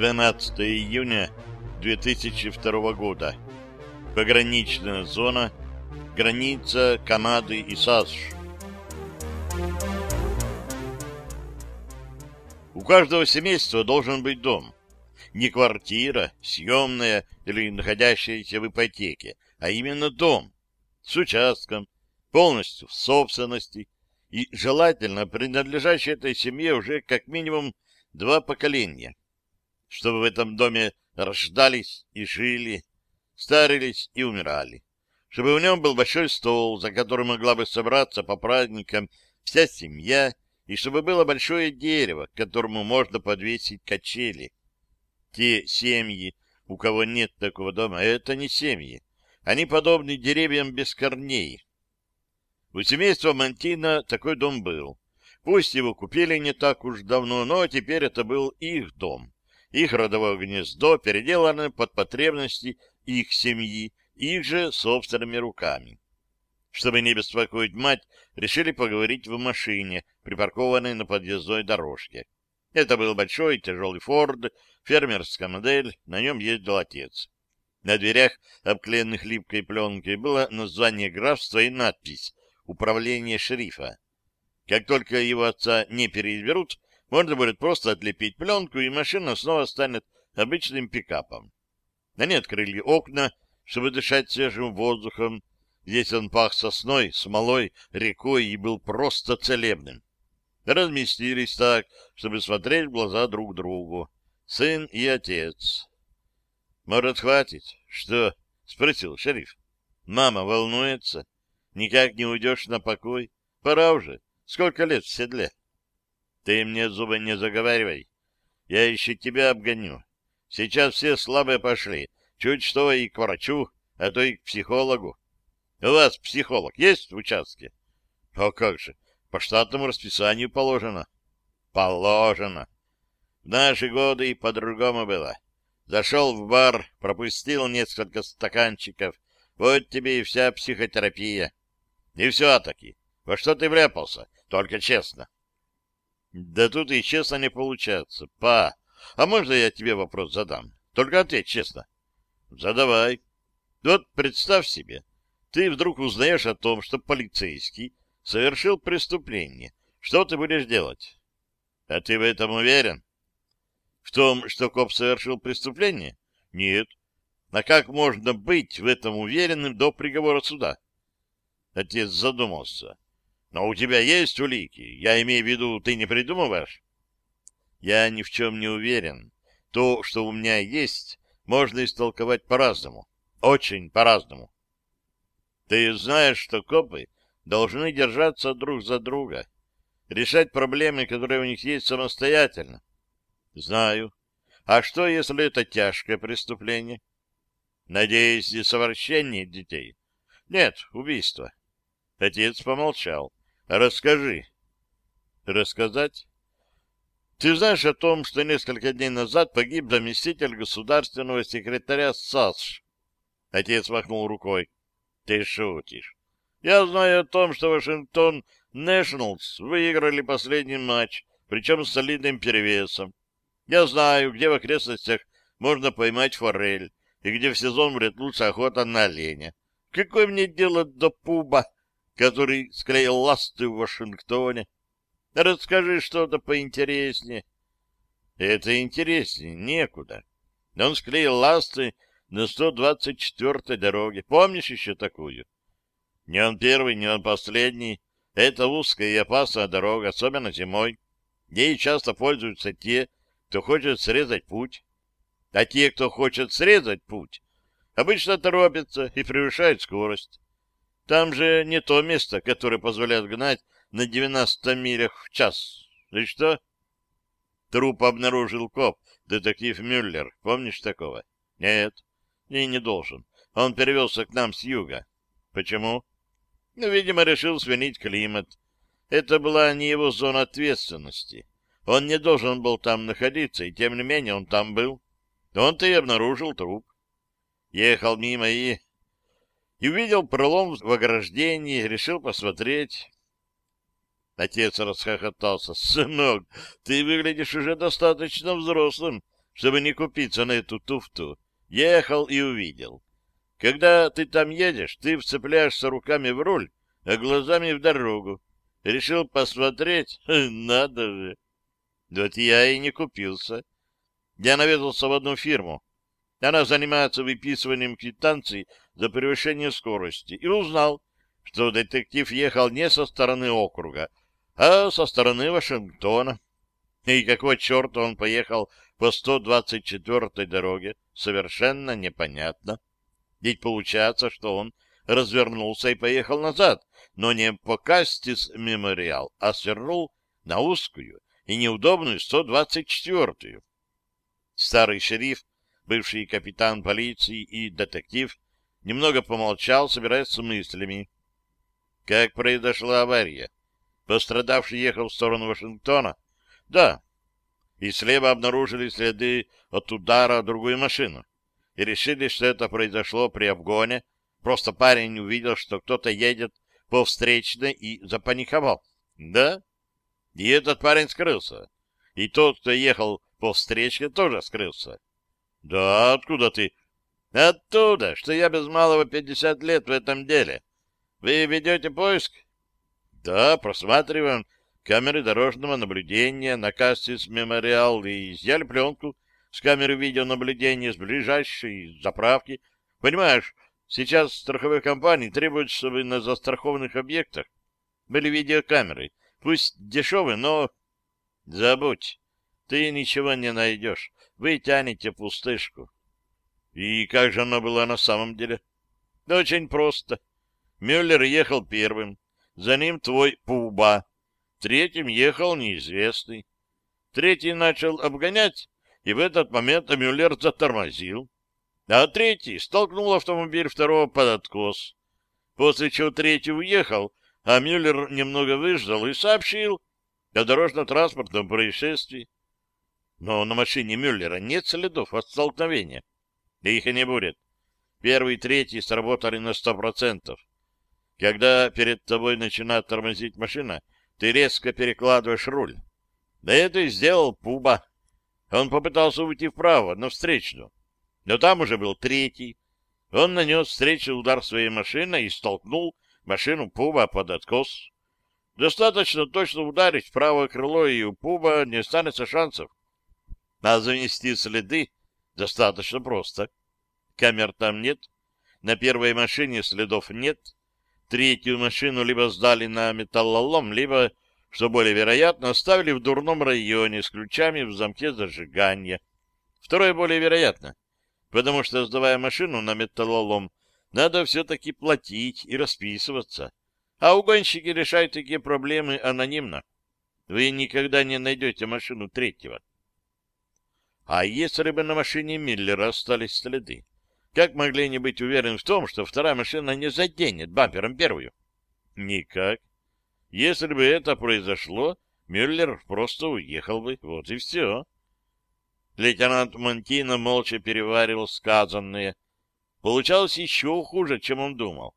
12 июня 2002 года. Пограничная зона. Граница Канады и САСШ. У каждого семейства должен быть дом. Не квартира, съемная или находящаяся в ипотеке, а именно дом с участком, полностью в собственности и желательно принадлежащий этой семье уже как минимум два поколения, чтобы в этом доме рождались и жили, старились и умирали, чтобы в нем был большой стол, за которым могла бы собраться по праздникам вся семья, и чтобы было большое дерево, к которому можно подвесить качели. Те семьи, у кого нет такого дома, это не семьи. Они подобны деревьям без корней. У семейства Мантина такой дом был. Пусть его купили не так уж давно, но теперь это был их дом. Их родовое гнездо, переделанное под потребности их семьи, их же собственными руками. Чтобы не беспокоить мать, решили поговорить в машине, припаркованной на подъездной дорожке. Это был большой тяжелый Форд, фермерская модель, на нем ездил отец. На дверях, обклеенных липкой пленкой, было название графства и надпись «Управление шерифа». Как только его отца не переизберут, можно будет просто отлепить пленку, и машина снова станет обычным пикапом. Они открыли окна, чтобы дышать свежим воздухом. Здесь он пах сосной, смолой, рекой и был просто целебным. Разместились так, чтобы смотреть в глаза друг другу. Сын и отец. «Может, хватит?» «Что?» — спросил шериф. «Мама волнуется. Никак не уйдешь на покой. Пора уже. Сколько лет в седле?» «Ты мне зубы не заговаривай. Я еще тебя обгоню. Сейчас все слабые пошли. Чуть что и к врачу, а то и к психологу. У вас психолог есть в участке?» «А как же? По штатному расписанию положено». «Положено. В наши годы и по-другому было. Зашел в бар, пропустил несколько стаканчиков. Вот тебе и вся психотерапия. И все-таки. Во что ты вляпался? Только честно. Да тут и честно не получается. Па, а можно я тебе вопрос задам? Только ответь честно. Задавай. Вот представь себе, ты вдруг узнаешь о том, что полицейский совершил преступление. Что ты будешь делать? А ты в этом уверен? В том, что коп совершил преступление? Нет. А как можно быть в этом уверенным до приговора суда? Отец задумался. Но у тебя есть улики? Я имею в виду, ты не придумываешь? Я ни в чем не уверен. То, что у меня есть, можно истолковать по-разному. Очень по-разному. Ты знаешь, что копы должны держаться друг за друга, решать проблемы, которые у них есть самостоятельно. Знаю. А что, если это тяжкое преступление? Надеюсь, не совращение детей? Нет, убийство. Отец помолчал. Расскажи. Рассказать? Ты знаешь о том, что несколько дней назад погиб заместитель государственного секретаря САСШ? Отец махнул рукой. Ты шутишь. Я знаю о том, что Вашингтон Нэшнлс выиграли последний матч, причем с солидным перевесом. Я знаю, где в окрестностях можно поймать форель, и где в сезон лучше охота на оленя. Какое мне дело до пуба, который склеил ласты в Вашингтоне? Расскажи что-то поинтереснее. Это интереснее, некуда. Он склеил ласты на 124-й дороге. Помнишь еще такую? Не он первый, не он последний. Это узкая и опасная дорога, особенно зимой. Ей часто пользуются те, кто хочет срезать путь. А те, кто хочет срезать путь, обычно торопятся и превышают скорость. Там же не то место, которое позволяет гнать на 90 милях в час. И что? Труп обнаружил коп, детектив Мюллер. Помнишь такого? Нет, и не должен. Он перевелся к нам с юга. Почему? Ну, видимо, решил свинить климат. Это была не его зона ответственности. Он не должен был там находиться, и тем не менее он там был. Он-то и обнаружил труп. Ехал мимо и... И увидел пролом в ограждении, решил посмотреть. Отец расхохотался. «Сынок, ты выглядишь уже достаточно взрослым, чтобы не купиться на эту туфту, ехал и увидел. Когда ты там едешь, ты вцепляешься руками в руль, а глазами в дорогу. Решил посмотреть? Надо же! Вот я и не купился. Я наведался в одну фирму. Она занимается выписыванием квитанций за превышение скорости. И узнал, что детектив ехал не со стороны округа, а со стороны Вашингтона. И какого черта он поехал по 124-й дороге, совершенно непонятно. Ведь получается, что он развернулся и поехал назад, но не по Кастис Мемориал, а свернул на узкую и неудобную 124-ю. Старый шериф, бывший капитан полиции и детектив, немного помолчал, собираясь с мыслями. Как произошла авария? Пострадавший ехал в сторону Вашингтона? Да. И слева обнаружили следы от удара другую машину. И решили, что это произошло при обгоне. Просто парень увидел, что кто-то едет по встречной и запаниковал. Да? И этот парень скрылся. И тот, кто ехал по встречке тоже скрылся. — Да, откуда ты? — Оттуда, что я без малого пятьдесят лет в этом деле. Вы ведете поиск? — Да, просматриваем камеры дорожного наблюдения на Кассис Мемориал и изъяли пленку с камеры видеонаблюдения с ближайшей заправки. Понимаешь, сейчас страховые компании требуют, чтобы на застрахованных объектах были видеокамеры. Пусть дешевые, но... Забудь ты ничего не найдешь. Вы тянете пустышку. И как же оно было на самом деле? Да очень просто. Мюллер ехал первым, за ним твой Пуба, третьим ехал неизвестный. Третий начал обгонять, и в этот момент Мюллер затормозил. А третий столкнул автомобиль второго под откос. После чего третий уехал, а Мюллер немного выждал и сообщил о дорожно-транспортном происшествии. Но на машине Мюллера нет следов от столкновения. И их и не будет. Первый и третий сработали на сто процентов. Когда перед тобой начинает тормозить машина, ты резко перекладываешь руль. Да это и сделал Пуба. Он попытался уйти вправо, на встречную. Но там уже был третий. Он нанес встречный удар своей машиной и столкнул машину Пуба под откос. Достаточно точно ударить в правое крыло, и у Пуба не останется шансов. А занести следы достаточно просто. Камер там нет, на первой машине следов нет, третью машину либо сдали на металлолом, либо, что более вероятно, оставили в дурном районе с ключами в замке зажигания. Второе более вероятно, потому что, сдавая машину на металлолом, надо все-таки платить и расписываться. А угонщики решают такие проблемы анонимно. Вы никогда не найдете машину третьего. А если бы на машине Миллера остались следы? Как могли они быть уверены в том, что вторая машина не заденет бампером первую? Никак. Если бы это произошло, Мюллер просто уехал бы. Вот и все. Лейтенант Монтино молча переваривал сказанное. Получалось еще хуже, чем он думал.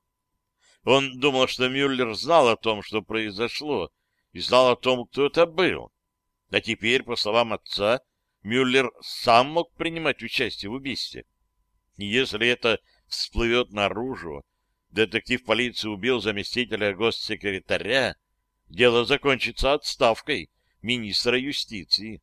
Он думал, что Мюллер знал о том, что произошло, и знал о том, кто это был. А теперь, по словам отца, Мюллер сам мог принимать участие в убийстве. Если это всплывет наружу, детектив полиции убил заместителя госсекретаря, дело закончится отставкой министра юстиции.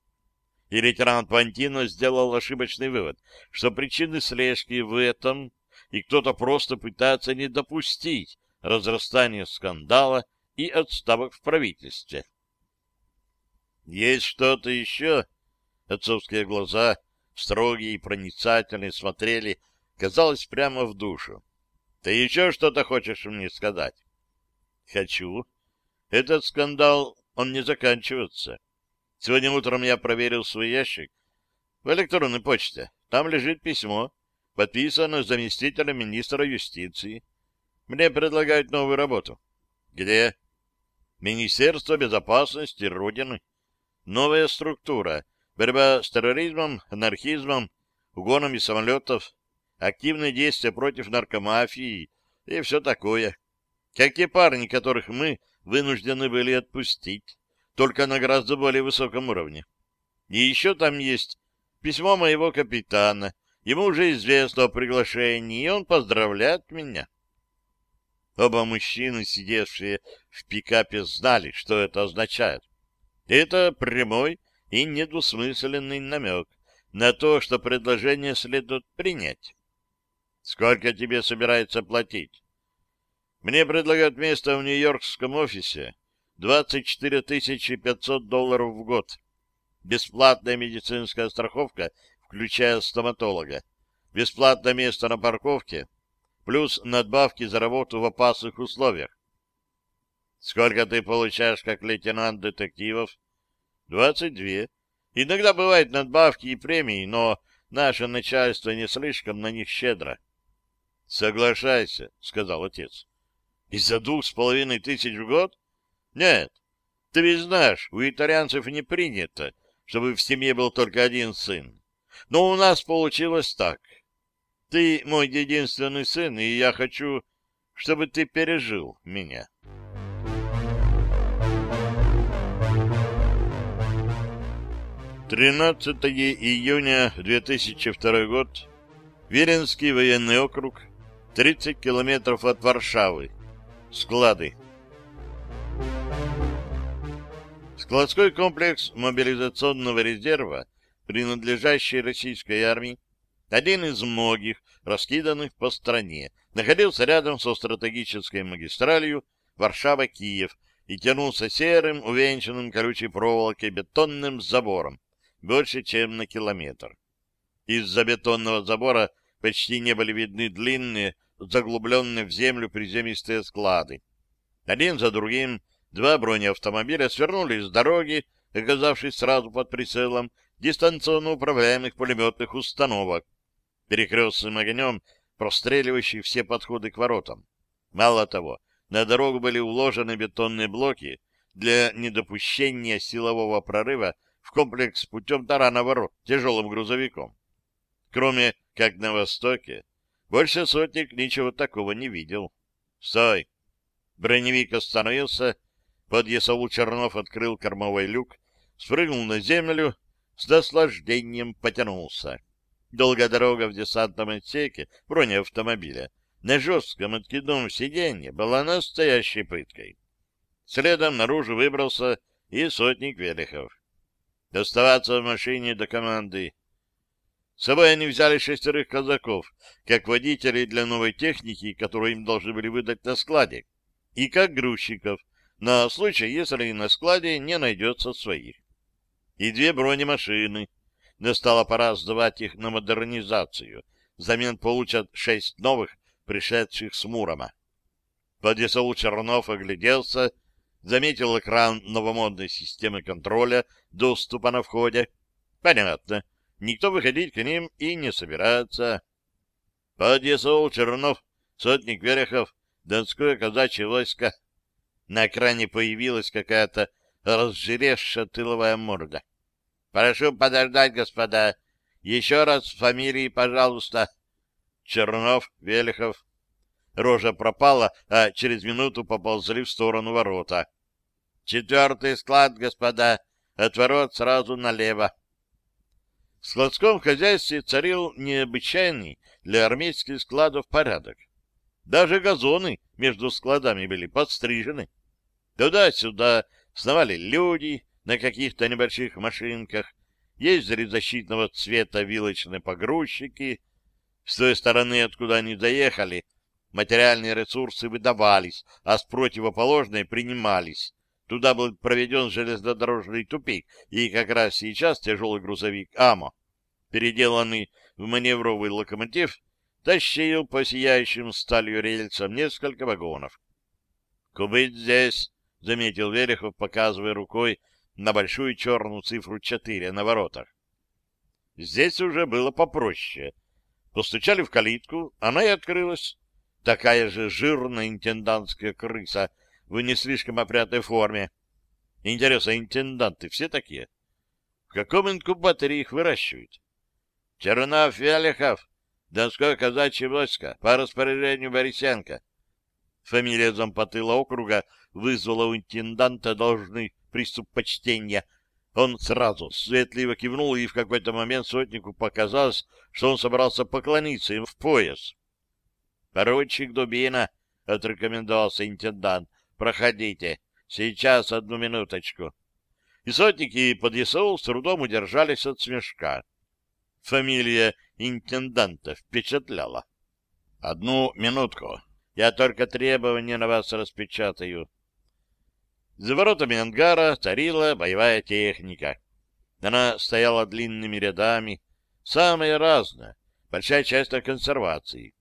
И лейтенант Пантино сделал ошибочный вывод, что причины слежки в этом, и кто-то просто пытается не допустить разрастания скандала и отставок в правительстве. Есть что-то еще, Отцовские глаза, строгие и проницательные, смотрели, казалось, прямо в душу. Ты еще что-то хочешь мне сказать? Хочу. Этот скандал, он не заканчивается. Сегодня утром я проверил свой ящик в электронной почте. Там лежит письмо, подписано заместителем министра юстиции. Мне предлагают новую работу. Где? Министерство безопасности Родины. Новая структура — борьба с терроризмом, анархизмом, угонами самолетов, активные действия против наркомафии и все такое. Как те парни, которых мы вынуждены были отпустить, только на гораздо более высоком уровне. И еще там есть письмо моего капитана. Ему уже известно о приглашении, и он поздравляет меня. Оба мужчины, сидевшие в пикапе, знали, что это означает. Это прямой и недвусмысленный намек на то, что предложение следует принять. Сколько тебе собирается платить? Мне предлагают место в нью-йоркском офисе. 24 500 долларов в год. Бесплатная медицинская страховка, включая стоматолога. Бесплатное место на парковке. Плюс надбавки за работу в опасных условиях. Сколько ты получаешь как лейтенант детективов? Двадцать две. Иногда бывают надбавки и премии, но наше начальство не слишком на них щедро. — Соглашайся, — сказал отец. — Из-за двух с половиной тысяч в год? — Нет. Ты ведь знаешь, у итальянцев не принято, чтобы в семье был только один сын. Но у нас получилось так. Ты мой единственный сын, и я хочу, чтобы ты пережил меня. 13 июня 2002 год. Веренский военный округ. 30 километров от Варшавы. Склады. Складской комплекс мобилизационного резерва, принадлежащий российской армии, один из многих, раскиданных по стране, находился рядом со стратегической магистралью Варшава-Киев и тянулся серым, увенчанным колючей проволокой бетонным забором, больше, чем на километр. Из-за бетонного забора почти не были видны длинные, заглубленные в землю приземистые склады. Один за другим два бронеавтомобиля свернули с дороги, оказавшись сразу под прицелом дистанционно управляемых пулеметных установок, перекрестным огнем простреливающих все подходы к воротам. Мало того, на дорогу были уложены бетонные блоки для недопущения силового прорыва в комплекс путем тарана ворот тяжелым грузовиком. Кроме как на востоке, больше сотник ничего такого не видел. «Стой!» Броневик остановился, подъясаул Чернов открыл кормовой люк, спрыгнул на землю, с наслаждением потянулся. Долгая дорога в десантном отсеке бронеавтомобиля на жестком откидном сиденье была настоящей пыткой. Следом наружу выбрался и сотник Велихов. Доставаться в машине до команды. С собой они взяли шестерых казаков, как водителей для новой техники, которую им должны были выдать на складе, и как грузчиков, на случай, если на складе не найдется своих. И две бронемашины. Настала пора сдавать их на модернизацию. Взамен получат шесть новых, пришедших с Мурома. Подъясаул Чернов огляделся заметил экран новомодной системы контроля доступа на входе. Понятно, никто выходить к ним и не собирается. Подъясол Чернов, сотник Верехов, Донское казачье войско. На экране появилась какая-то разжиревшая тыловая морда. — Прошу подождать, господа. Еще раз фамилии, пожалуйста. Чернов, Велихов, Рожа пропала, а через минуту поползли в сторону ворота. «Четвертый склад, господа. От ворот сразу налево». В складском хозяйстве царил необычайный для армейских складов порядок. Даже газоны между складами были подстрижены. Туда-сюда сновали люди на каких-то небольших машинках, ездили защитного цвета вилочные погрузчики. С той стороны, откуда они заехали, материальные ресурсы выдавались, а с противоположной принимались. Туда был проведен железнодорожный тупик, и как раз сейчас тяжелый грузовик «Амо», переделанный в маневровый локомотив, тащил по сияющим сталью рельсам несколько вагонов. «Кубыть здесь», — заметил Верехов, показывая рукой на большую черную цифру четыре на воротах. Здесь уже было попроще. Постучали в калитку, она и открылась такая же жирная интендантская крыса в не слишком опрятной форме. Интересно, интенданты все такие? В каком инкубаторе их выращивают? Чернов Велихов, Донское казачье войско, по распоряжению Борисенко. Фамилия зампотыла округа вызвала у интенданта должный приступ почтения. Он сразу светливо кивнул, и в какой-то момент сотнику показалось, что он собрался поклониться им в пояс. — Поручик Дубина, — отрекомендовался интендант, — проходите. Сейчас, одну минуточку. И сотники и подъясол с трудом удержались от смешка. Фамилия интенданта впечатляла. — Одну минутку. Я только требования на вас распечатаю. За воротами ангара царила боевая техника. Она стояла длинными рядами, самая разная, большая часть о консервации.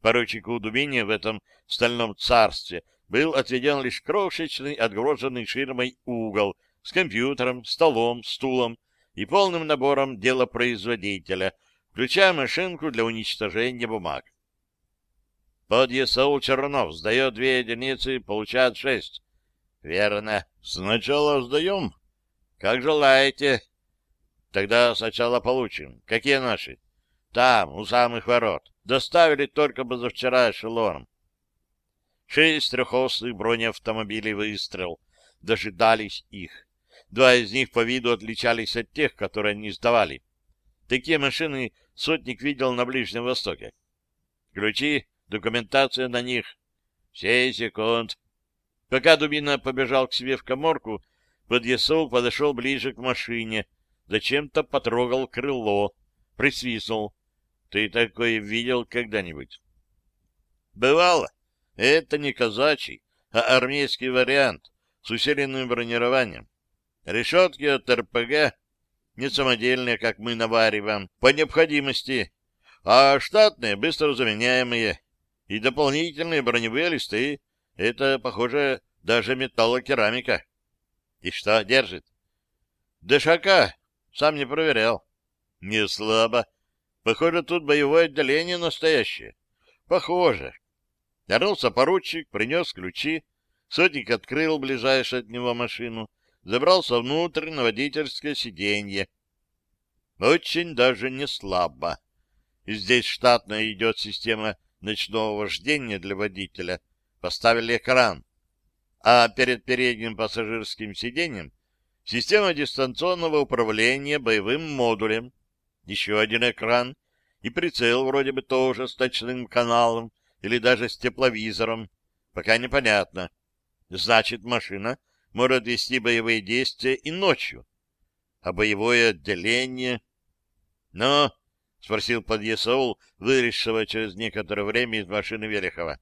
Поручику Дубине в этом стальном царстве был отведен лишь крошечный, отгроженный ширмой угол с компьютером, столом, стулом и полным набором делопроизводителя, включая машинку для уничтожения бумаг. Под ЕСАУ Чернов сдает две единицы, получает шесть. Верно. Сначала сдаем. Как желаете. Тогда сначала получим. Какие наши? Там, у самых ворот. Доставили только позавчера эшелоном. Шесть трехосных бронеавтомобилей выстрел. Дожидались их. Два из них по виду отличались от тех, которые они сдавали. Такие машины сотник видел на Ближнем Востоке. Ключи, документация на них. Все секунд. Пока Дубина побежал к себе в коморку, подъясол подошел ближе к машине, зачем-то потрогал крыло, присвистнул. Ты такое видел когда-нибудь? Бывало. Это не казачий, а армейский вариант с усиленным бронированием. Решетки от РПГ не самодельные, как мы навариваем, по необходимости, а штатные, быстро заменяемые, и дополнительные броневые листы это, похоже, даже металлокерамика. И что, держит? Дышака. Сам не проверял. Не слабо. Похоже, тут боевое отделение настоящее. Похоже. Вернулся поручик, принес ключи. Сотник открыл ближайшую от него машину, забрался внутрь на водительское сиденье. Очень даже не слабо. И здесь штатная идет система ночного вождения для водителя — поставили экран, а перед передним пассажирским сиденьем система дистанционного управления боевым модулем, еще один экран и прицел вроде бы тоже с точным каналом или даже с тепловизором, пока непонятно. Значит, машина может вести боевые действия и ночью. А боевое отделение... Но... — спросил подъясаул, вылезшего через некоторое время из машины Велихова.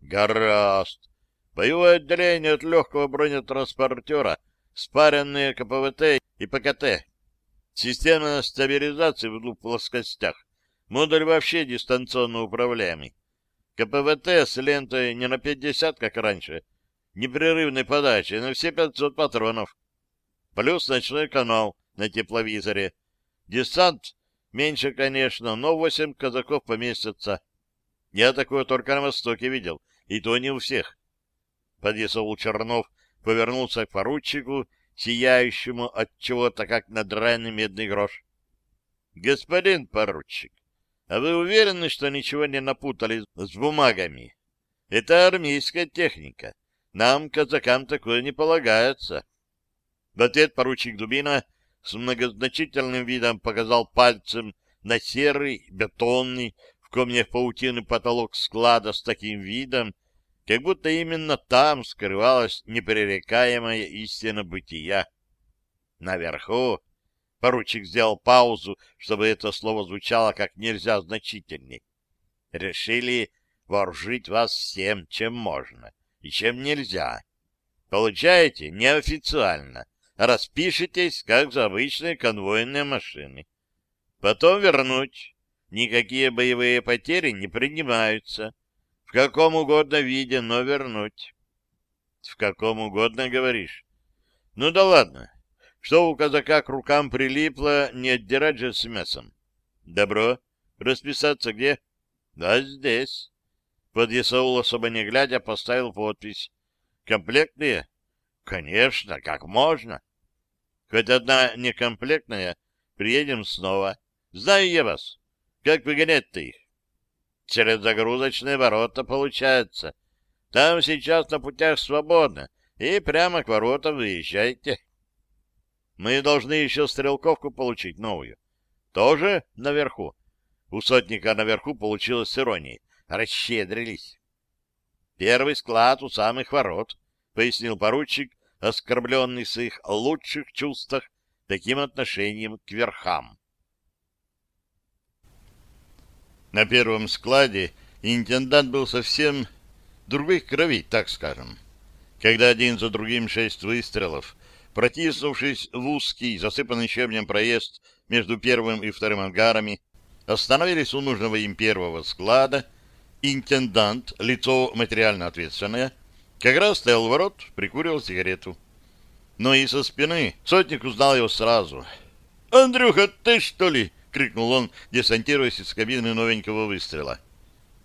Гораст. Боевое отделение от легкого бронетранспортера, спаренные КПВТ и ПКТ. Система стабилизации в двух плоскостях. Модуль вообще дистанционно управляемый. КПВТ с лентой не на 50, как раньше. Непрерывной подачи на все 500 патронов. Плюс ночной канал на тепловизоре. Десант меньше, конечно, но 8 казаков поместятся. Я такое только на Востоке видел и то не у всех. Подъясол Чернов повернулся к поручику, сияющему от чего-то, как надраенный медный грош. — Господин поручик, а вы уверены, что ничего не напутали с бумагами? Это армейская техника. Нам, казакам, такое не полагается. В ответ поручик Дубина с многозначительным видом показал пальцем на серый, бетонный, в комнях паутины потолок склада с таким видом, как будто именно там скрывалась непререкаемая истина бытия. Наверху поручик сделал паузу, чтобы это слово звучало как нельзя значительней. Решили вооружить вас всем, чем можно и чем нельзя. Получаете неофициально, распишитесь, как за обычные конвойные машины. Потом вернуть. Никакие боевые потери не принимаются. В каком угодно виде, но вернуть. В каком угодно, говоришь? Ну да ладно. Что у казака к рукам прилипло, не отдирать же с мясом. Добро. Расписаться где? Да здесь. Под Исаул особо не глядя поставил подпись. Комплектные? Конечно, как можно. Хоть одна некомплектная, приедем снова. Знаю я вас. Как выгонять-то их? Через загрузочные ворота получается. Там сейчас на путях свободно, и прямо к воротам выезжайте. Мы должны еще стрелковку получить новую. Тоже наверху. У сотника наверху получилось с иронией. Расщедрились. Первый склад у самых ворот, пояснил поручик, оскорбленный с их лучших чувствах таким отношением к верхам. На первом складе интендант был совсем других кровей, так скажем. Когда один за другим шесть выстрелов, протиснувшись в узкий, засыпанный щебнем проезд между первым и вторым ангарами, остановились у нужного им первого склада, интендант, лицо материально ответственное, как раз стоял у ворот, прикуривал сигарету. Но и со спины сотник узнал его сразу. «Андрюха, ты что ли?» — крикнул он, десантируясь из кабины новенького выстрела.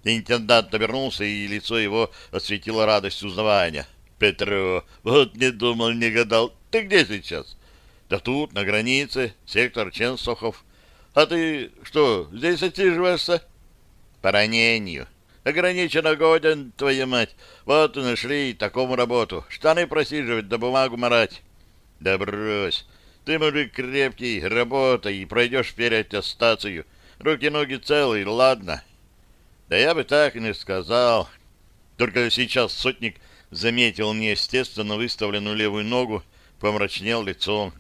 Интендант обернулся, и лицо его осветило радость узнавания. «Петро, вот не думал, не гадал. Ты где сейчас?» «Да тут, на границе, сектор Ченсохов. А ты что, здесь отсиживаешься?» «По ранению. Ограниченно годен, твоя мать. Вот и нашли такому работу. Штаны просиживать, да бумагу марать». «Да брось. Ты, мужик, крепкий, работай и пройдешь вперед аттестацию. Руки-ноги целые, ладно?» «Да я бы так и не сказал. Только сейчас сотник заметил неестественно выставленную левую ногу, помрачнел лицом.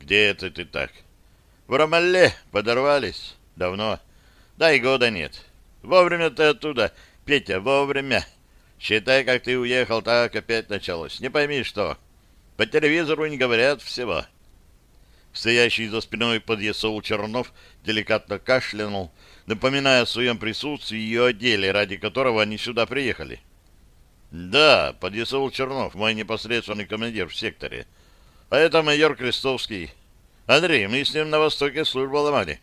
«Где это ты так?» «В Ромале подорвались. Давно. Да и года нет. Вовремя ты оттуда, Петя, вовремя. Считай, как ты уехал, так опять началось. Не пойми, что. По телевизору не говорят всего». Стоящий за спиной подъясол Чернов деликатно кашлянул, напоминая о своем присутствии и о деле, ради которого они сюда приехали. «Да, подъясол Чернов, мой непосредственный командир в секторе. А это майор Крестовский. Андрей, мы с ним на Востоке службу ломали».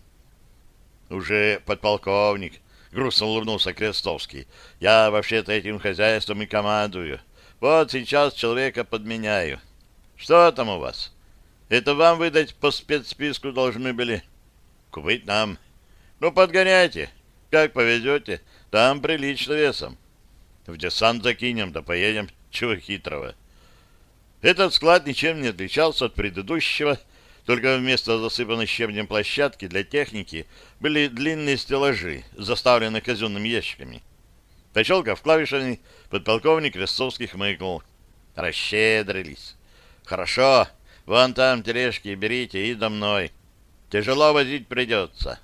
«Уже подполковник», — грустно улыбнулся Крестовский. «Я вообще-то этим хозяйством и командую. Вот сейчас человека подменяю. Что там у вас?» Это вам выдать по спецсписку должны были. Купить нам. Ну, подгоняйте. Как повезете, там прилично весом. В десант закинем, да поедем. Чего хитрого. Этот склад ничем не отличался от предыдущего, только вместо засыпанной щебнем площадки для техники были длинные стеллажи, заставленные казенными ящиками. Пощелкав клавишами, подполковник Крестовский хмыкнул. Расщедрились. Хорошо, Вон там тележки берите и за мной. Тяжело возить придется.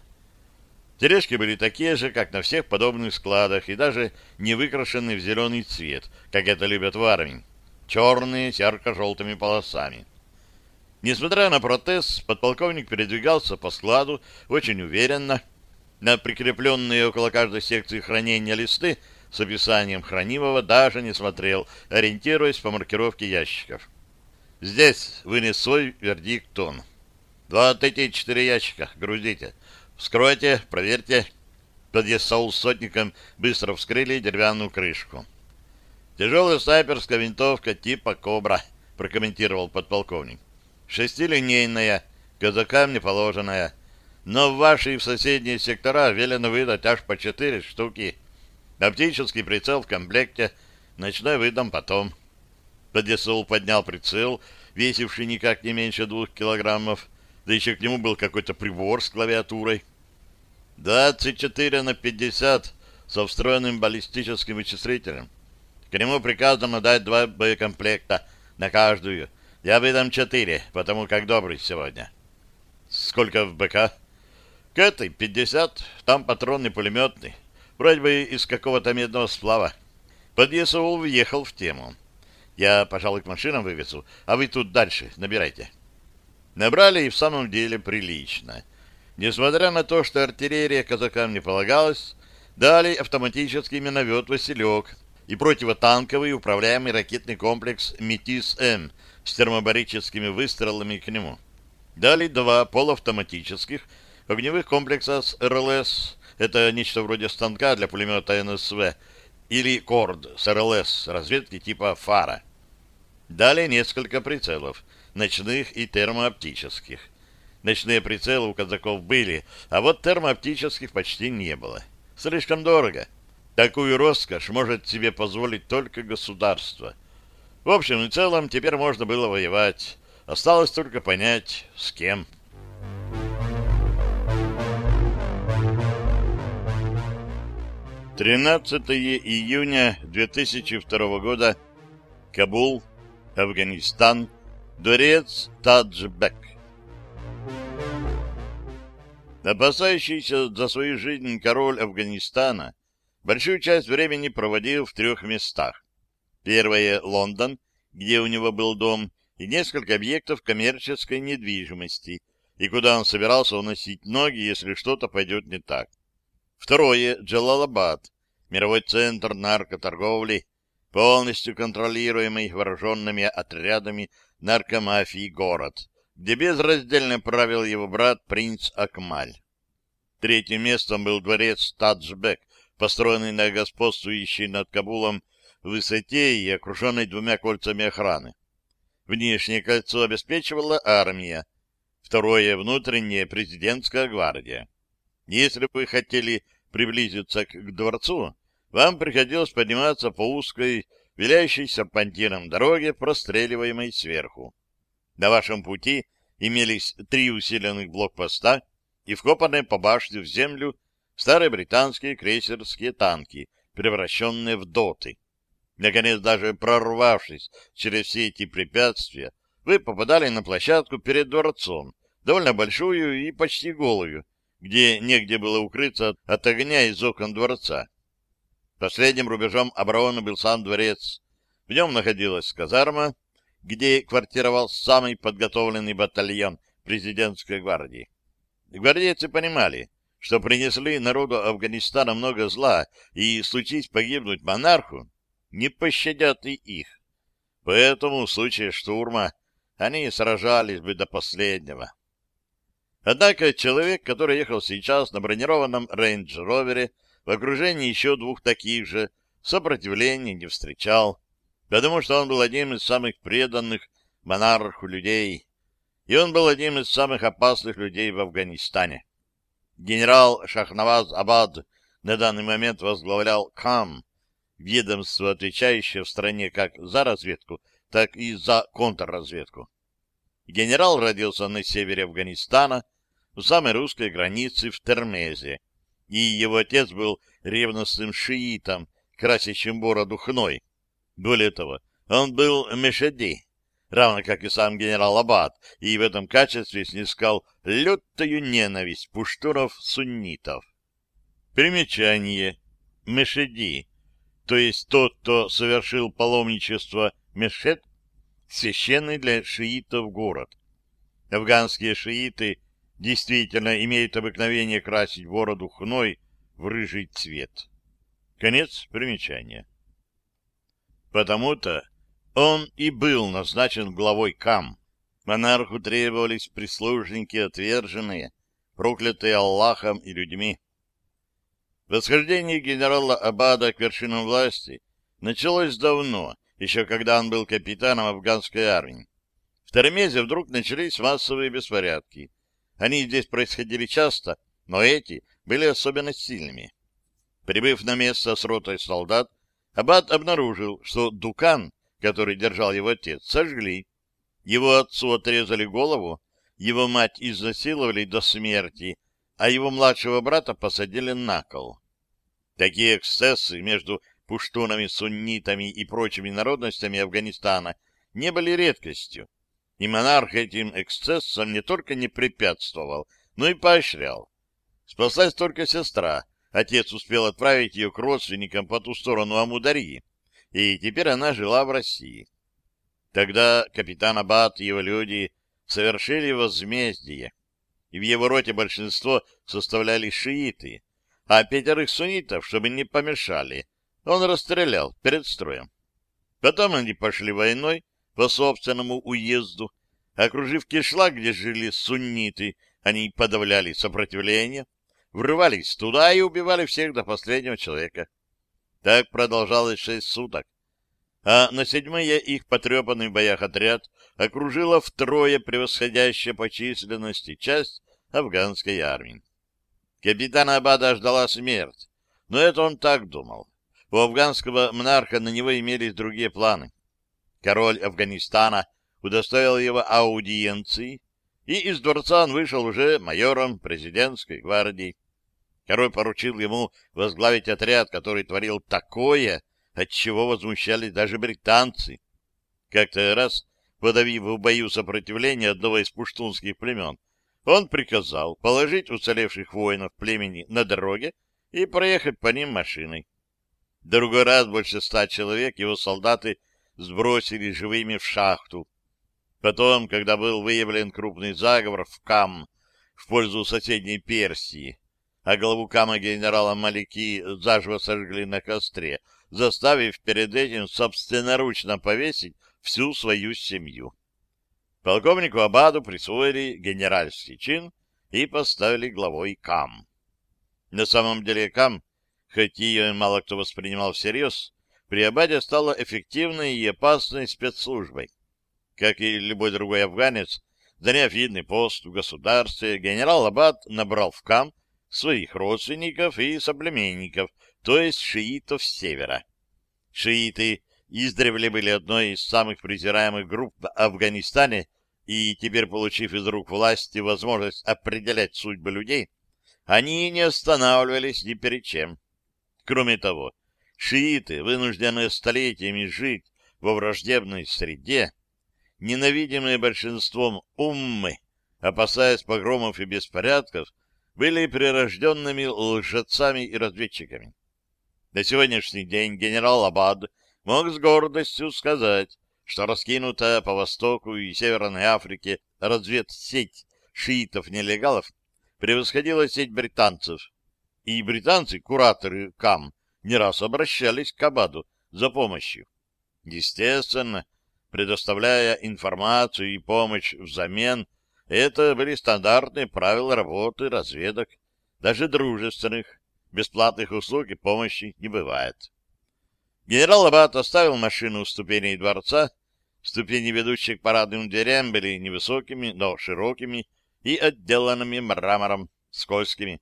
Тележки были такие же, как на всех подобных складах, и даже не выкрашены в зеленый цвет, как это любят в армии. Черные с ярко-желтыми полосами. Несмотря на протез, подполковник передвигался по складу очень уверенно. На прикрепленные около каждой секции хранения листы с описанием хранимого даже не смотрел, ориентируясь по маркировке ящиков. Здесь вынес свой вердикт он. Вот эти четыре ящика грузите. Вскройте, проверьте. Подъезд с сотником быстро вскрыли деревянную крышку. Тяжелая снайперская винтовка типа «Кобра», прокомментировал подполковник. Шестилинейная, казакам не положенная. Но в ваши и в соседние сектора велено выдать аж по четыре штуки. Оптический прицел в комплекте, ночной выдам потом. Подъясол поднял прицел, весивший никак не меньше двух килограммов, да еще к нему был какой-то прибор с клавиатурой. 24 на 50 со встроенным баллистическим вычислителем. К нему приказано дать два боекомплекта на каждую. Я выдам четыре, потому как добрый сегодня. Сколько в БК? К этой 50, там патронный пулеметный. Вроде бы из какого-то медного сплава. Подъясол въехал в тему. Я, пожалуй, к машинам вывезу, а вы тут дальше набирайте. Набрали и в самом деле прилично. Несмотря на то, что артиллерия казакам не полагалась, дали автоматический миномет «Василек» и противотанковый управляемый ракетный комплекс «Метис-М» с термобарическими выстрелами к нему. Дали два полуавтоматических огневых комплекса с РЛС, это нечто вроде станка для пулемета НСВ, или Корд с РЛС разведки типа «Фара». Далее несколько прицелов, ночных и термооптических. Ночные прицелы у казаков были, а вот термооптических почти не было. Слишком дорого. Такую роскошь может себе позволить только государство. В общем и целом, теперь можно было воевать. Осталось только понять, с кем. Тринадцатое июня 2002 года. Кабул, Афганистан, дворец Таджбек. Опасающийся за свою жизнь король Афганистана большую часть времени проводил в трех местах. Первое — Лондон, где у него был дом, и несколько объектов коммерческой недвижимости, и куда он собирался уносить ноги, если что-то пойдет не так. Второе — Джалалабад, мировой центр наркоторговли, полностью контролируемый вооруженными отрядами наркомафии город, где безраздельно правил его брат принц Акмаль. Третьим местом был дворец Таджбек, построенный на господствующей над Кабулом высоте и окруженной двумя кольцами охраны. Внешнее кольцо обеспечивала армия, второе — внутренняя президентская гвардия. Если вы хотели приблизиться к дворцу, вам приходилось подниматься по узкой, виляющейся понтиром дороге, простреливаемой сверху. На вашем пути имелись три усиленных блокпоста и вкопанные по башне в землю старые британские крейсерские танки, превращенные в доты. Наконец, даже прорвавшись через все эти препятствия, вы попадали на площадку перед дворцом, довольно большую и почти голую, где негде было укрыться от огня из окон дворца. Последним рубежом обороны был сам дворец. В нем находилась казарма, где квартировал самый подготовленный батальон президентской гвардии. Гвардейцы понимали, что принесли народу Афганистана много зла, и случись погибнуть монарху, не пощадят и их. Поэтому в случае штурма они сражались бы до последнего. Однако человек, который ехал сейчас на бронированном рейндж-ровере в окружении еще двух таких же, сопротивления не встречал, потому что он был одним из самых преданных монарху людей, и он был одним из самых опасных людей в Афганистане. Генерал Шахнаваз Абад на данный момент возглавлял КАМ, ведомство, отвечающее в стране как за разведку, так и за контрразведку. Генерал родился на севере Афганистана, у самой русской границы в Термезе, и его отец был ревностным шиитом, красящим бороду хной. Более того, он был мешеди, равно как и сам генерал Аббат, и в этом качестве снискал лютую ненависть пуштуров-суннитов. Примечание. Мешеди то есть тот, кто совершил паломничество Мешет, священный для шиитов город. Афганские шииты действительно имеют обыкновение красить бороду хной в рыжий цвет. Конец примечания. Потому-то он и был назначен главой КАМ. Монарху требовались прислужники отверженные, проклятые Аллахом и людьми. Восхождение генерала Абада к вершинам власти началось давно, еще когда он был капитаном афганской армии. В Тарамезе вдруг начались массовые беспорядки. Они здесь происходили часто, но эти были особенно сильными. Прибыв на место с ротой солдат, Аббат обнаружил, что Дукан, который держал его отец, сожгли. Его отцу отрезали голову, его мать изнасиловали до смерти, а его младшего брата посадили на кол. Такие эксцессы между пуштунами, суннитами и прочими народностями Афганистана не были редкостью, и монарх этим эксцессам не только не препятствовал, но и поощрял. Спаслась только сестра, отец успел отправить ее к родственникам по ту сторону Амударьи, и теперь она жила в России. Тогда капитан Аббат и его люди совершили возмездие и в его роте большинство составляли шииты, а пятерых суннитов, чтобы не помешали, он расстрелял перед строем. Потом они пошли войной по собственному уезду, окружив кишлак, где жили сунниты, они подавляли сопротивление, врывались туда и убивали всех до последнего человека. Так продолжалось шесть суток. А на седьмые их потрепанный в боях отряд окружила втрое превосходящая по численности часть афганской армии. Капитана Абада ждала смерть, но это он так думал. У афганского монарха на него имелись другие планы. Король Афганистана удостоил его аудиенции, и из дворца он вышел уже майором президентской гвардии. Король поручил ему возглавить отряд, который творил такое, от чего возмущались даже британцы. Как-то раз, подавив в бою сопротивление одного из пуштунских племен, он приказал положить уцелевших воинов племени на дороге и проехать по ним машиной. Другой раз больше ста человек его солдаты сбросили живыми в шахту. Потом, когда был выявлен крупный заговор в Кам в пользу соседней Персии, а главу Кама генерала Малики заживо сожгли на костре, заставив перед этим собственноручно повесить всю свою семью. Полковнику Абаду присвоили генеральский чин и поставили главой КАМ. На самом деле КАМ, хоть ее мало кто воспринимал всерьез, при Абаде стала эффективной и опасной спецслужбой. Как и любой другой афганец, заняв видный пост в государстве, генерал Абад набрал в КАМ своих родственников и соплеменников, то есть шиитов с севера. Шииты издревле были одной из самых презираемых групп в Афганистане, и теперь, получив из рук власти возможность определять судьбы людей, они не останавливались ни перед чем. Кроме того, шииты, вынужденные столетиями жить во враждебной среде, ненавидимые большинством уммы, опасаясь погромов и беспорядков, были прирожденными лжецами и разведчиками. На сегодняшний день генерал Абад мог с гордостью сказать, что раскинутая по Востоку и Северной Африке разведсеть шиитов-нелегалов превосходила сеть британцев. И британцы, кураторы КАМ, не раз обращались к Абаду за помощью. Естественно, предоставляя информацию и помощь взамен, это были стандартные правила работы разведок, даже дружественных. Бесплатных услуг и помощи не бывает. Генерал Аббат оставил машину у ступеней дворца. Ступени, ведущие к парадным дверям, были невысокими, но широкими и отделанными мрамором, скользкими.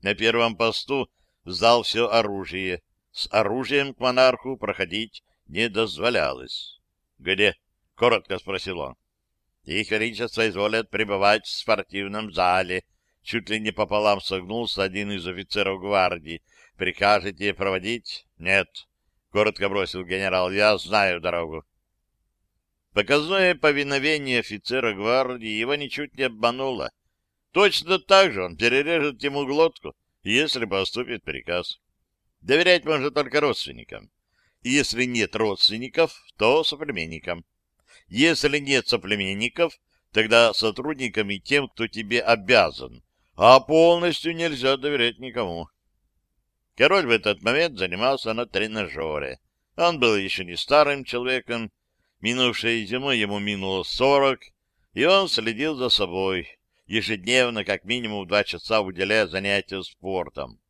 На первом посту сдал все оружие. С оружием к монарху проходить не дозволялось. — Где? — коротко спросил он. — Их Величество изволят пребывать в спортивном зале. Чуть ли не пополам согнулся один из офицеров гвардии. — Прикажете проводить? — Нет. — коротко бросил генерал. — Я знаю дорогу. Показное повиновение офицера гвардии его ничуть не обмануло. Точно так же он перережет ему глотку, если поступит приказ. Доверять можно только родственникам. Если нет родственников, то соплеменникам. Если нет соплеменников, тогда сотрудникам и тем, кто тебе обязан, а полностью нельзя доверять никому. Король в этот момент занимался на тренажере. Он был еще не старым человеком, минувшей зимой ему минуло сорок, и он следил за собой, ежедневно как минимум два часа уделяя занятия спортом.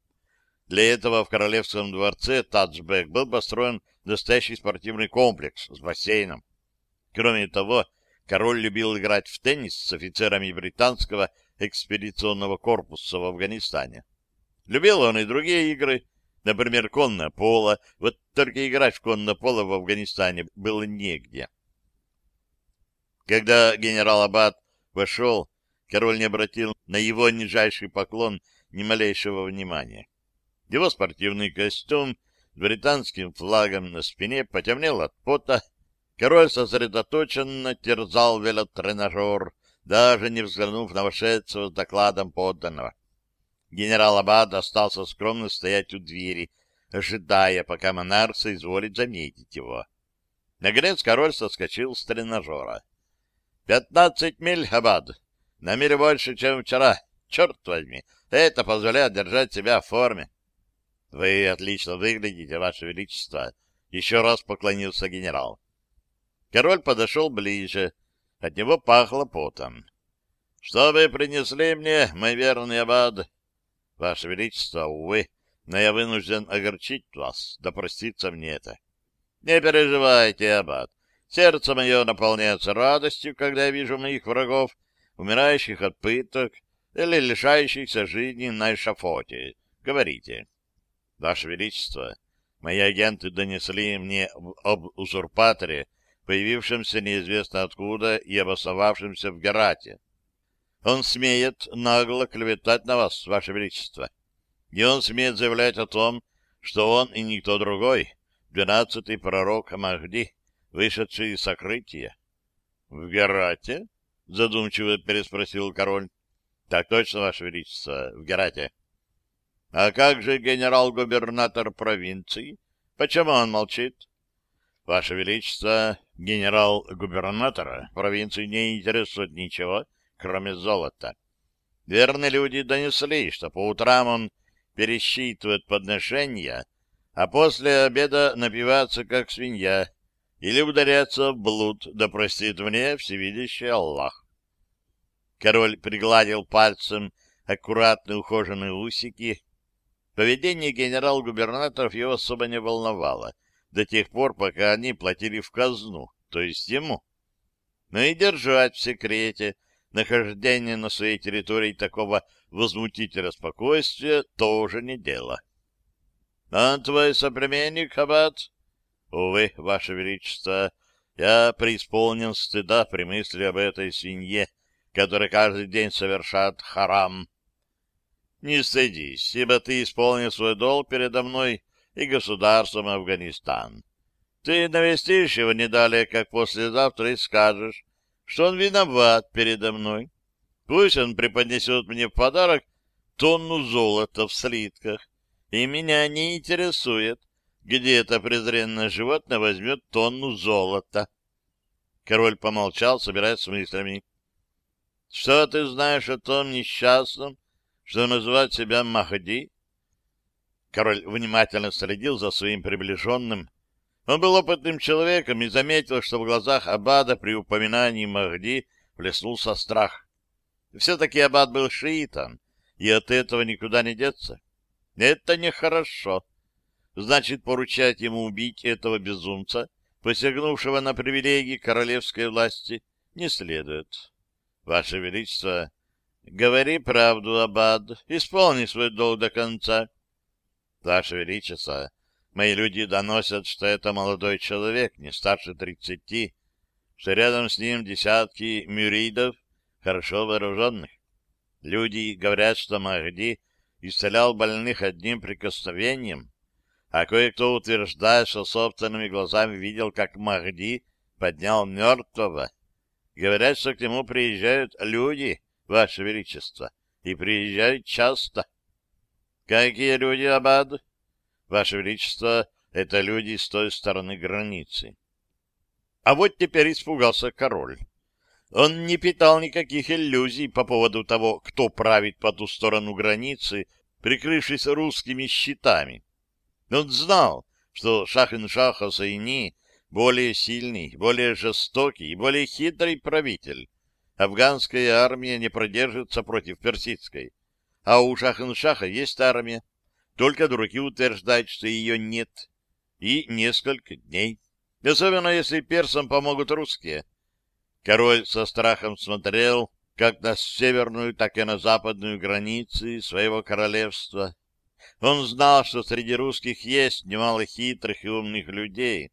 Для этого в Королевском дворце Таджбек был построен настоящий спортивный комплекс с бассейном. Кроме того, король любил играть в теннис с офицерами британского экспедиционного корпуса в Афганистане. Любил он и другие игры, например, конное поло, вот только играть в конное поло в Афганистане было негде. Когда генерал Аббат вошел, король не обратил на его нижайший поклон ни малейшего внимания. Его спортивный костюм с британским флагом на спине потемнел от пота, король сосредоточенно терзал велотренажер, даже не взглянув на вошедшего с докладом подданного. Генерал Абад остался скромно стоять у двери, ожидая, пока монарх соизволит заметить его. Наконец король соскочил с тренажера. — Пятнадцать миль, Абад. На милю больше, чем вчера. Черт возьми, это позволяет держать себя в форме. — Вы отлично выглядите, Ваше Величество. Еще раз поклонился генерал. Король подошел ближе. От него пахло потом. — Что вы принесли мне, мой верный аббат? — Ваше Величество, увы, но я вынужден огорчить вас, да простится мне это. — Не переживайте, аббат. Сердце мое наполняется радостью, когда я вижу моих врагов, умирающих от пыток или лишающихся жизни на эшафоте. Говорите. — Ваше Величество, мои агенты донесли мне об узурпаторе, появившемся неизвестно откуда и обосновавшемся в Герате. Он смеет нагло клеветать на вас, Ваше Величество. И он смеет заявлять о том, что он и никто другой, двенадцатый пророк Махди, вышедший из сокрытия. — В Герате? — задумчиво переспросил король. — Так точно, Ваше Величество, в Герате. — А как же генерал-губернатор провинции? Почему он молчит? — Ваше Величество, генерал-губернатора провинции не интересует ничего, кроме золота. Верные люди донесли, что по утрам он пересчитывает подношения, а после обеда напиваться, как свинья, или ударяться в блуд, да простит мне всевидящий Аллах. Король пригладил пальцем аккуратные ухоженные усики. Поведение генерал-губернаторов его особо не волновало до тех пор, пока они платили в казну, то есть ему. Но и держать в секрете нахождение на своей территории такого возмутителя спокойствия тоже не дело. — А твой соплеменник, Аббат? — Увы, Ваше Величество, я преисполнен стыда при мысли об этой свинье, которая каждый день совершает харам. Не стыдись, ибо ты исполнил свой долг передо мной и государством Афганистан. Ты навестишь его не далее, как послезавтра, и скажешь, что он виноват передо мной. Пусть он преподнесет мне в подарок тонну золота в слитках, и меня не интересует, где это презренное животное возьмет тонну золота. Король помолчал, собираясь с мыслями. — Что ты знаешь о том несчастном, что называет себя Махди? Король внимательно следил за своим приближенным, он был опытным человеком и заметил, что в глазах Абада при упоминании Махди плеснулся страх. Все-таки Абад был шиитом, и от этого никуда не деться. Это нехорошо. Значит, поручать ему убить этого безумца, посягнувшего на привилегии королевской власти, не следует. Ваше Величество, говори правду, Абад, исполни свой долг до конца. Ваше Величество, Мои люди доносят, что это молодой человек, не старше тридцати, что рядом с ним десятки мюридов, хорошо вооруженных. Люди говорят, что Махди исцелял больных одним прикосновением, а кое-кто утверждает, что собственными глазами видел, как Махди поднял мертвого. Говорят, что к нему приезжают люди, Ваше Величество, и приезжают часто. Какие люди, Абад? Ваше Величество, это люди с той стороны границы. А вот теперь испугался король. Он не питал никаких иллюзий по поводу того, кто правит по ту сторону границы, прикрывшись русскими щитами. Он знал, что Шах-ин-Шах Хосейни более сильный, более жестокий и более хитрый правитель. Афганская армия не продержится против персидской, а у Шах-ин-Шаха есть армия, только дураки утверждают, что ее нет. И несколько дней. Особенно, если персам помогут русские. Король со страхом смотрел как на северную, так и на западную границы своего королевства. Он знал, что среди русских есть немало хитрых и умных людей,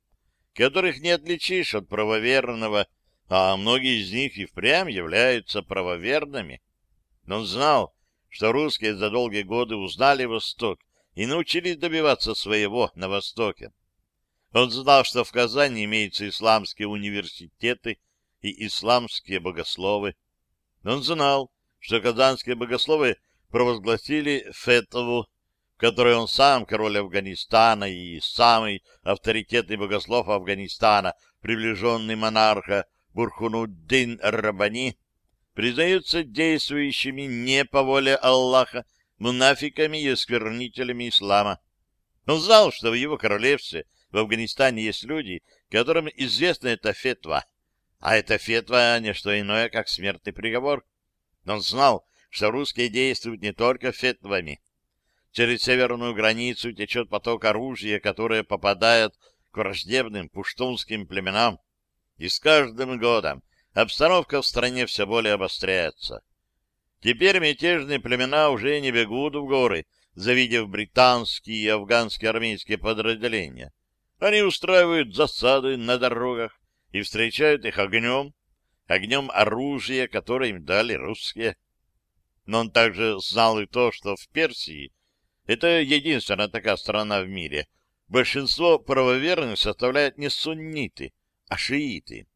которых не отличишь от правоверного, а многие из них и впрямь являются правоверными. Он знал, что русские за долгие годы узнали Восток и научились добиваться своего на Востоке. Он знал, что в Казани имеются исламские университеты и исламские богословы. Он знал, что казанские богословы провозгласили фетву, в которой он сам, король Афганистана и самый авторитетный богослов Афганистана, приближенный монарха Бурхунуддин Рабани, признаются действующими не по воле Аллаха, мунафиками и осквернителями ислама. Он знал, что в его королевстве в Афганистане есть люди, которым известна эта фетва, а эта фетва — не что иное, как смертный приговор. Он знал, что русские действуют не только фетвами. Через северную границу течет поток оружия, которое попадает к враждебным пуштунским племенам. И с каждым годом обстановка в стране все более обостряется. Теперь мятежные племена уже не бегут в горы, завидев британские и афганские армейские подразделения. Они устраивают засады на дорогах и встречают их огнем, огнем оружия, которое им дали русские. Но он также знал и то, что в Персии это единственная такая страна в мире. Большинство правоверных составляют не сунниты, а шииты.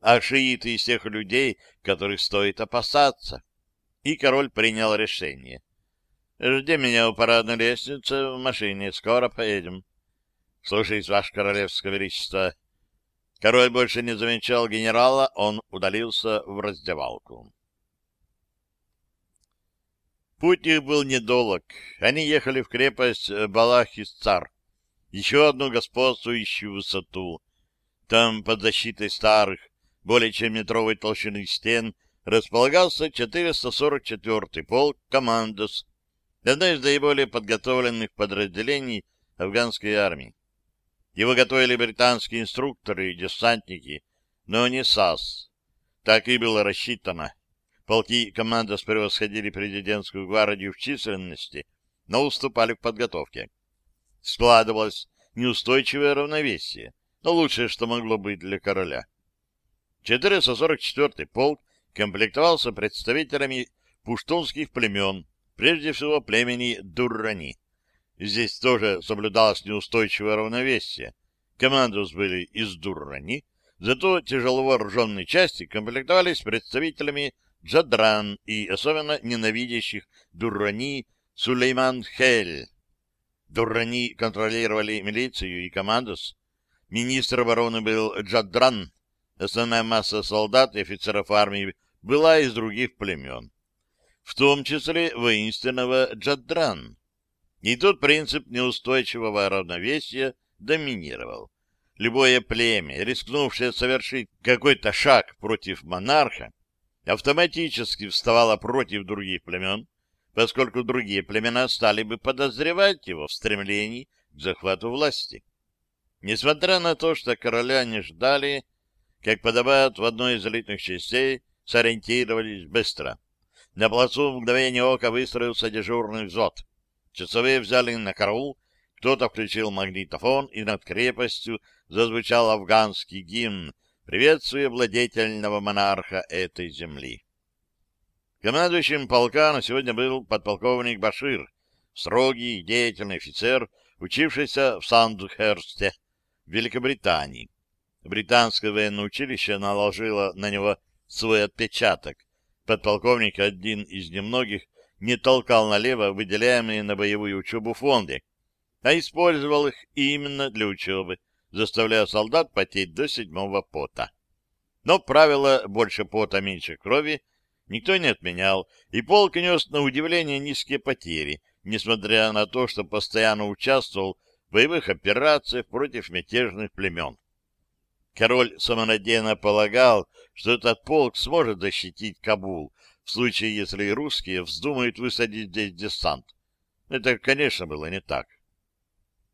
А шииты из тех людей, которых стоит опасаться. И король принял решение. Жди меня у парадной лестницы в машине, скоро поедем. Слушаюсь, ваше королевское величество. Король больше не замечал генерала, он удалился в раздевалку. Путь их был недолг. Они ехали в крепость Балахис-Цар, еще одну господствующую высоту. Там, под защитой старых, более чем метровой толщины стен, располагался 444-й полк «Командос», одно из наиболее подготовленных подразделений афганской армии. Его готовили британские инструкторы и десантники, но не САС. Так и было рассчитано. Полки командос превосходили президентскую гвардию в численности, но уступали в подготовке. Складывалось неустойчивое равновесие, но лучшее, что могло быть для короля. 444-й полк комплектовался представителями пуштунских племен, прежде всего племени Дуррани. Здесь тоже соблюдалось неустойчивое равновесие. Командос были из Дуррани, зато тяжело вооруженные части комплектовались представителями Джадран и особенно ненавидящих Дуррани Сулейман Хель. Дуррани контролировали милицию и командос. Министр обороны был Джадран. Основная масса солдат и офицеров армии была из других племен, в том числе воинственного Джадран. И тут принцип неустойчивого равновесия доминировал. Любое племя, рискнувшее совершить какой-то шаг против монарха, автоматически вставала против других племен, поскольку другие племена стали бы подозревать его в стремлении к захвату власти. Несмотря на то, что короля не ждали, как подобает в одной из элитных частей, сориентировались быстро. На плацу в мгновение ока выстроился дежурный взвод. Часовые взяли на караул, кто-то включил магнитофон, и над крепостью зазвучал афганский гимн, приветствуя владетельного монарха этой земли. Командующим полка на сегодня был подполковник Башир, строгий, деятельный офицер, учившийся в Сандхерсте, Великобритании. Британское военное училище наложило на него свой отпечаток. Подполковник один из немногих не толкал налево выделяемые на боевую учебу фонды, а использовал их именно для учебы, заставляя солдат потеть до седьмого пота. Но правило «больше пота, меньше крови» никто не отменял, и полк нес на удивление низкие потери, несмотря на то, что постоянно участвовал в боевых операциях против мятежных племен. Король самонадеянно полагал, что этот полк сможет защитить Кабул в случае, если русские вздумают высадить здесь десант. Это, конечно, было не так.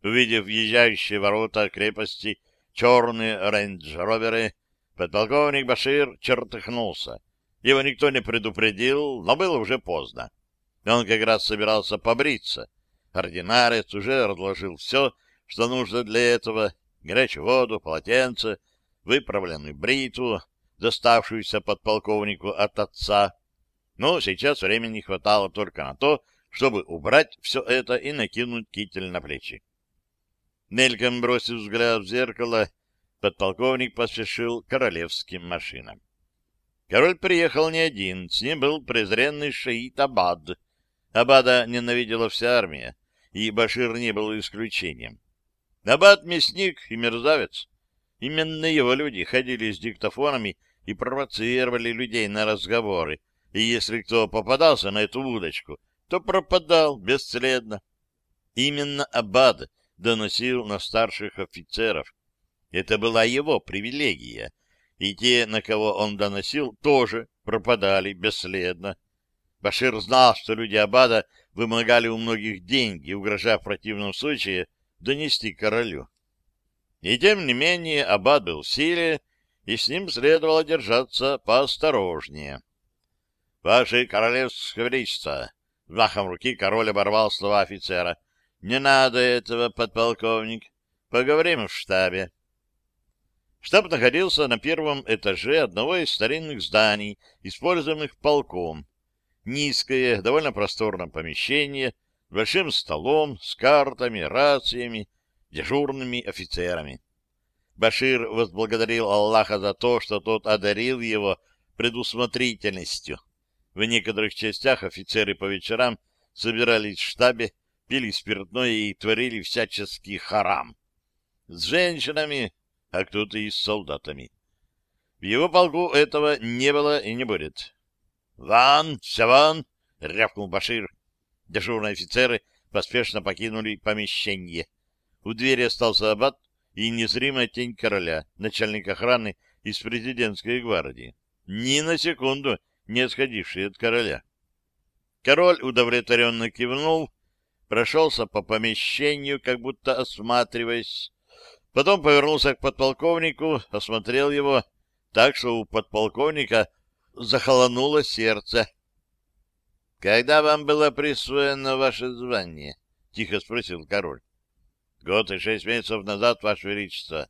Увидев въезжающие ворота крепости черные рейндж-роверы, подполковник Башир чертыхнулся. Его никто не предупредил, но было уже поздно. Он как раз собирался побриться. Ординарец уже разложил все, что нужно для этого. Горячую воду, полотенце, выправленную бритву, доставшуюся подполковнику от отца. Но сейчас времени хватало только на то, чтобы убрать все это и накинуть китель на плечи. Мельком бросив взгляд в зеркало, подполковник поспешил королевским машинам. Король приехал не один, с ним был презренный шиит Абад. Абада ненавидела вся армия, и Башир не был исключением. Абад — мясник и мерзавец. Именно его люди ходили с диктофонами и провоцировали людей на разговоры, и если кто попадался на эту удочку, то пропадал бесследно. Именно Абад доносил на старших офицеров. Это была его привилегия, и те, на кого он доносил, тоже пропадали бесследно. Башир знал, что люди Абада вымогали у многих деньги, угрожая в противном случае донести королю. И тем не менее Аббат был в силе, и с ним следовало держаться поосторожнее. — Ваше королевское величество! — взмахом руки король оборвал слова офицера —— Не надо этого, подполковник. Поговорим в штабе. Штаб находился на первом этаже одного из старинных зданий, используемых полком. Низкое, довольно просторное помещение, с большим столом, с картами, рациями, дежурными офицерами. Башир возблагодарил Аллаха за то, что тот одарил его предусмотрительностью. В некоторых частях офицеры по вечерам собирались в штабе, пили спиртное и творили всяческий харам. С женщинами, а кто-то и с солдатами. В его полку этого не было и не будет. «Ван! Все ван!» — рявкнул Башир. Дежурные офицеры поспешно покинули помещение. У двери остался аббат и незримая тень короля, начальник охраны из президентской гвардии, ни на секунду не отходивший от короля. Король удовлетворенно кивнул, прошелся по помещению, как будто осматриваясь, потом повернулся к подполковнику, осмотрел его так, что у подполковника захолонуло сердце. — Когда вам было присвоено ваше звание? — тихо спросил король. — Год и шесть месяцев назад, ваше величество.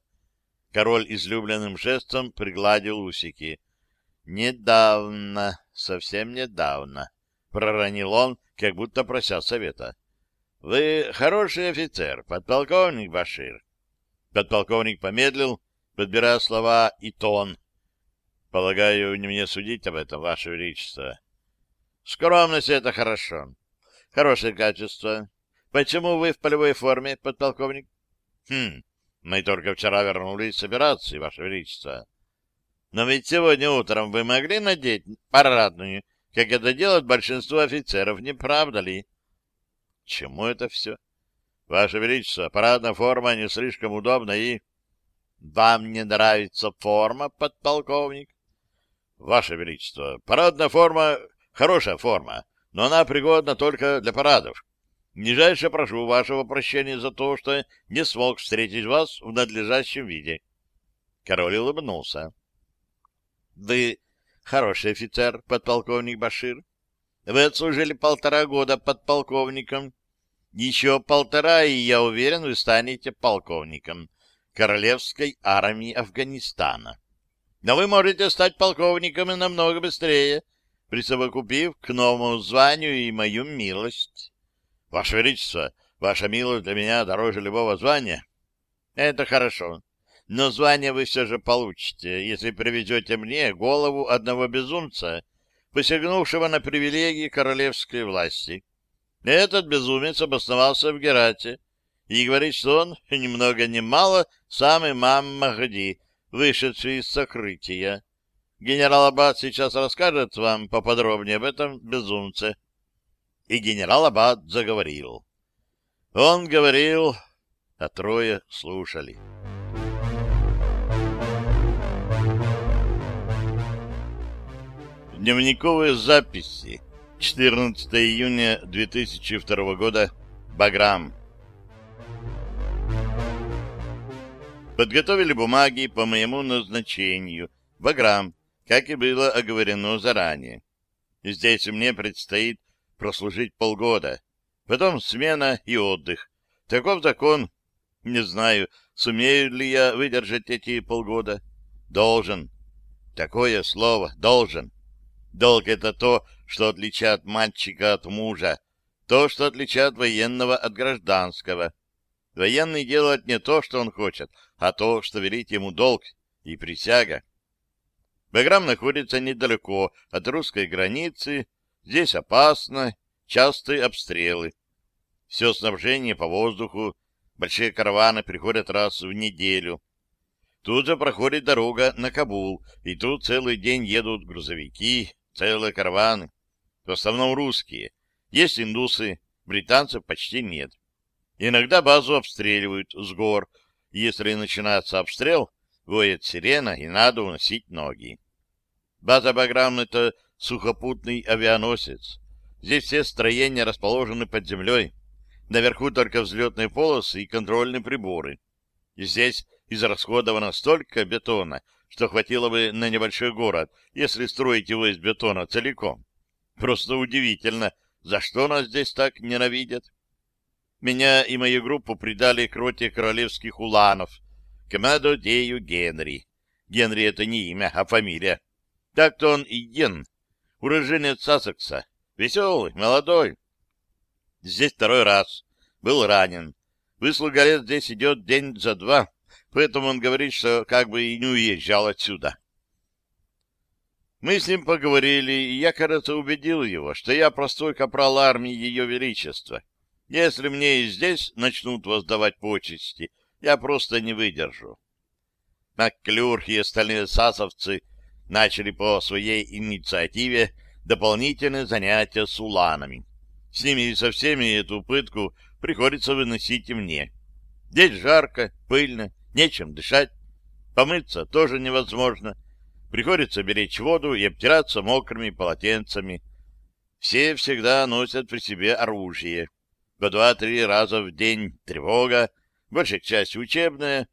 Король излюбленным жестом пригладил усики. — Недавно, совсем недавно, — проронил он, как будто прося совета. — Вы хороший офицер, подполковник Башир. Подполковник помедлил, подбирая слова и тон. — Полагаю, не мне судить об этом, ваше величество. Скромность — это хорошо. Хорошее качество. Почему вы в полевой форме, подполковник? Хм, мы только вчера вернулись с операции, Ваше Величество. Но ведь сегодня утром вы могли надеть парадную, как это делает большинство офицеров, не правда ли? Чему это все? Ваше Величество, парадная форма не слишком удобна и... Вам не нравится форма, подполковник? Ваше Величество, парадная форма Хорошая форма, но она пригодна только для парадов. Нижайше прошу вашего прощения за то, что не смог встретить вас в надлежащем виде. Король улыбнулся. — Вы хороший офицер, подполковник Башир. Вы отслужили полтора года подполковником. Еще полтора, и, я уверен, вы станете полковником Королевской армии Афганистана. Но вы можете стать полковником и намного быстрее, присовокупив к новому званию и мою милость. Ваше Величество, ваша милость для меня дороже любого звания. Это хорошо. Но звание вы все же получите, если привезете мне голову одного безумца, посягнувшего на привилегии королевской власти. Этот безумец обосновался в Герате и говорит, что он, ни много ни мало, самый мам Махди, вышедший из сокрытия. Генерал Аббат сейчас расскажет вам поподробнее об этом безумце. И генерал Аббат заговорил. Он говорил, а трое слушали. Дневниковые записи. 14 июня 2002 года. Баграм. Подготовили бумаги по моему назначению. Баграм как и было оговорено заранее. Здесь мне предстоит прослужить полгода, потом смена и отдых. Таков закон. Не знаю, сумею ли я выдержать эти полгода. Должен. Такое слово «должен». Долг — это то, что отличает мальчика от мужа, то, что отличает военного от гражданского. Военный делает не то, что он хочет, а то, что велит ему долг и присяга. Баграм находится недалеко от русской границы, здесь опасно, частые обстрелы. Все снабжение по воздуху, большие караваны приходят раз в неделю. Тут же проходит дорога на Кабул, и тут целый день едут грузовики, целые караваны. В основном русские. Есть индусы, британцев почти нет. Иногда базу обстреливают с гор. Если начинается обстрел, воет сирена, и надо уносить ноги. База Баграм — это сухопутный авианосец. Здесь все строения расположены под землей. Наверху только взлетные полосы и контрольные приборы. И здесь израсходовано столько бетона, что хватило бы на небольшой город, если строить его из бетона целиком. Просто удивительно, за что нас здесь так ненавидят. Меня и мою группу придали к роте королевских уланов, Камадодею Генри. Генри — это не имя, а фамилия. Так-то он и Ген, уроженец Сассекса. Веселый, молодой. Здесь второй раз. Был ранен. Выслуга лет здесь идет день за два, поэтому он говорит, что как бы и не уезжал отсюда. Мы с ним поговорили, и я, кажется, убедил его, что я простой капрал армии Ее Величества. Если мне и здесь начнут воздавать почести, я просто не выдержу. Макклюр и остальные сасовцы начали по своей инициативе дополнительные занятия с уланами. С ними и со всеми эту пытку приходится выносить и мне. Здесь жарко, пыльно, нечем дышать. Помыться тоже невозможно. Приходится беречь воду и обтираться мокрыми полотенцами. Все всегда носят при себе оружие. По два-три раза в день тревога, большая часть учебная,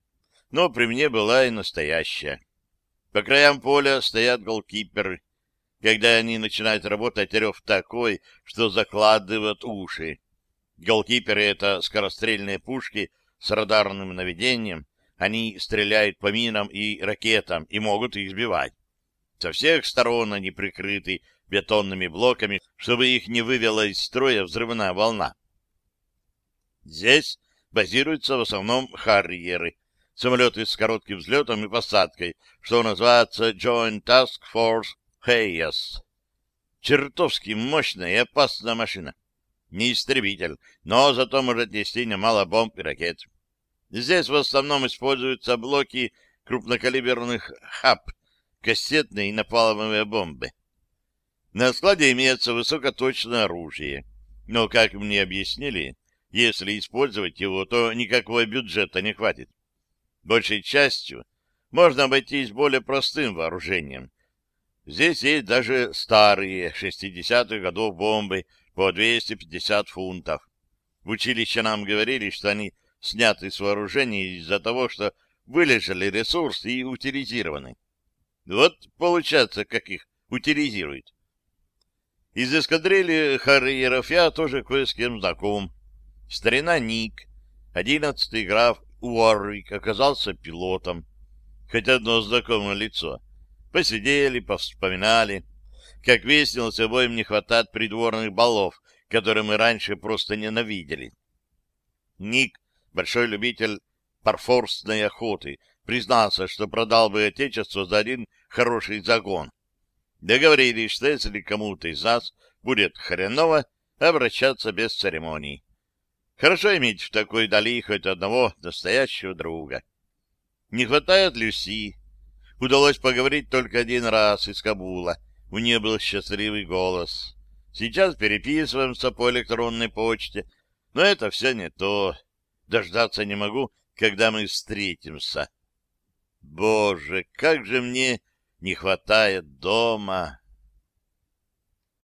но при мне была и настоящая. По краям поля стоят голкиперы. Когда они начинают работать, рев такой, что закладывают уши. Голкиперы — это скорострельные пушки с радарным наведением. Они стреляют по минам и ракетам и могут их сбивать. Со всех сторон они прикрыты бетонными блоками, чтобы их не вывела из строя взрывная волна. Здесь базируются в основном харриеры, самолеты с коротким взлетом и посадкой, что называется Joint Task Force Hayes. Чертовски мощная и опасная машина. Не истребитель, но зато может нести немало бомб и ракет. Здесь в основном используются блоки крупнокалиберных ХАП, кассетные и напалмовые бомбы. На складе имеется высокоточное оружие, но, как мне объяснили, если использовать его, то никакого бюджета не хватит. Большей частью можно обойтись более простым вооружением, Здесь есть даже старые 60-х годов бомбы по 250 фунтов. В училище нам говорили, что они сняты с вооружения из-за того, что вылежали ресурсы и утилизированы. Вот получается, как их утилизируют. Из эскадрильи Харриеров я тоже кое с кем знаком. Старина Ник, одиннадцатый граф Уорвик, оказался пилотом. Хоть одно знакомое лицо. Посидели, повспоминали. Как выяснилось, обоим не хватает придворных балов, которые мы раньше просто ненавидели. Ник, большой любитель парфорстной охоты, признался, что продал бы отечество за один хороший загон. Договорились, что если кому-то из нас будет хреново, обращаться без церемоний. Хорошо иметь в такой дали хоть одного настоящего друга. Не хватает Люси, Удалось поговорить только один раз из Кабула. У нее был счастливый голос. Сейчас переписываемся по электронной почте, но это все не то. Дождаться не могу, когда мы встретимся. Боже, как же мне не хватает дома!